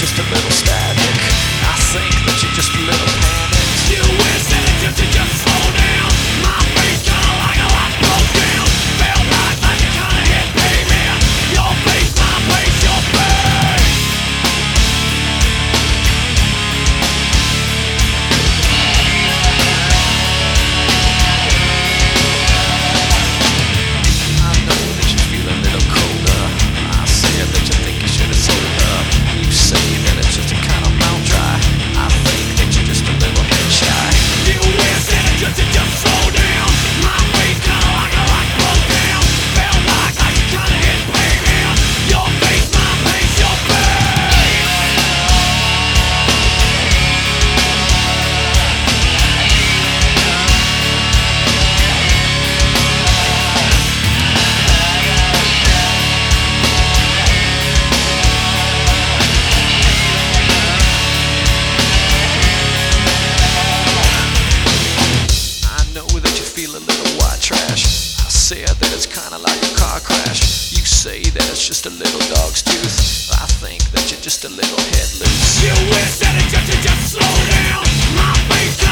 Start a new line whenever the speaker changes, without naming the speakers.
just a little static.
kinda like a
car crash. You say that it's just a little dog's tooth. I think that you're just a little head loose.
You wish that it just slow down. My face.